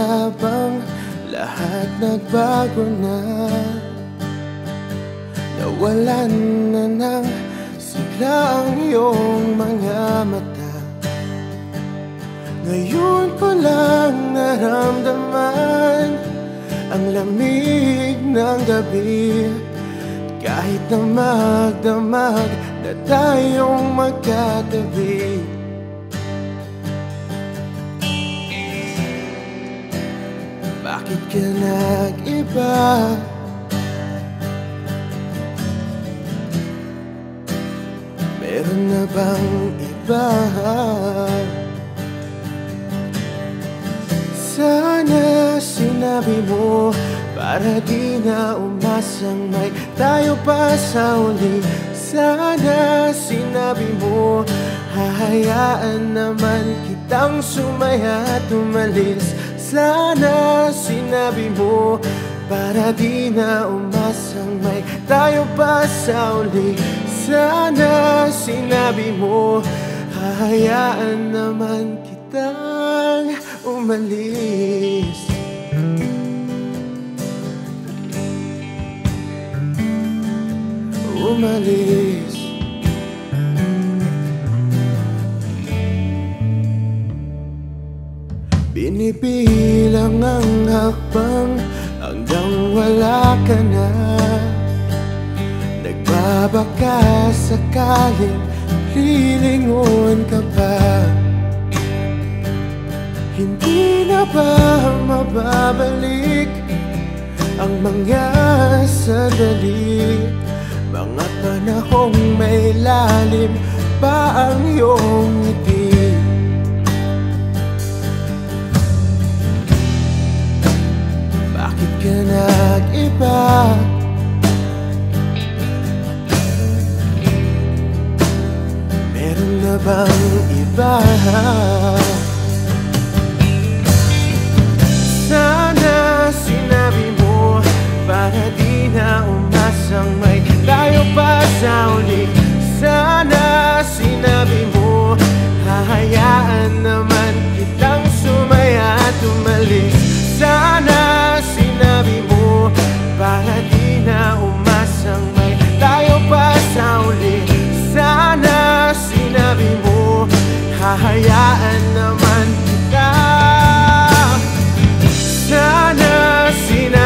Tila bang lahat nagbago na? Nawalan na ng sigla ang iyong mga mata. Ngayon ko lang naramdaman Ang lamig ng gabi. Kahit na magdamag na tayong magkatabi Bakit ka nag-iba? Meron na bang iba? Sana sinabi mo Para di na umasang may tayo pa sa uli Sana sinabi mo Hahayaan naman kitang sumaya at umalis Sana sinabi mo Para di na umasang may tayo pa sa uli. Sana sinabi mo Hahayaan naman kitang umalis. Umalis Binibilang ang hakbang hanggang wala ka na. Nagbabaka sakaling lilingon ka pa. Hindi na ba mababalik ang mga sandali? Mga panahong may lalim pa ang iyong Meron na bang iba?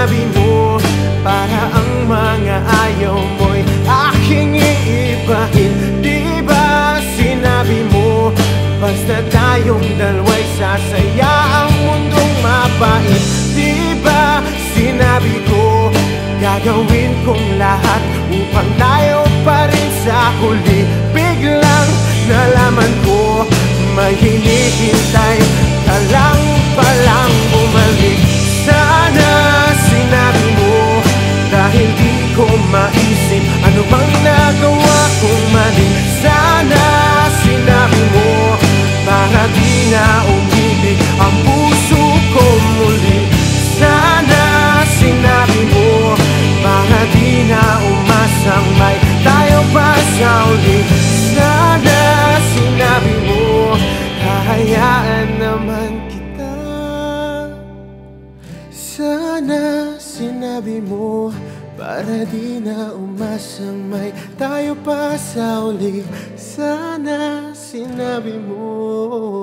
Sinabi mo Para ang mga ayaw mo'y aking iibahin. Di ba sinabi mo Basta tayong dalawa'y sasaya Ang mundong mapait Di ba sinabi ko Gagawin kong lahat Upang tayo pa rin sa huli? Biglang nalaman ko May hinihintay sinabi mo Para di na umasang may tayo pa sa uli Sana sinabi mo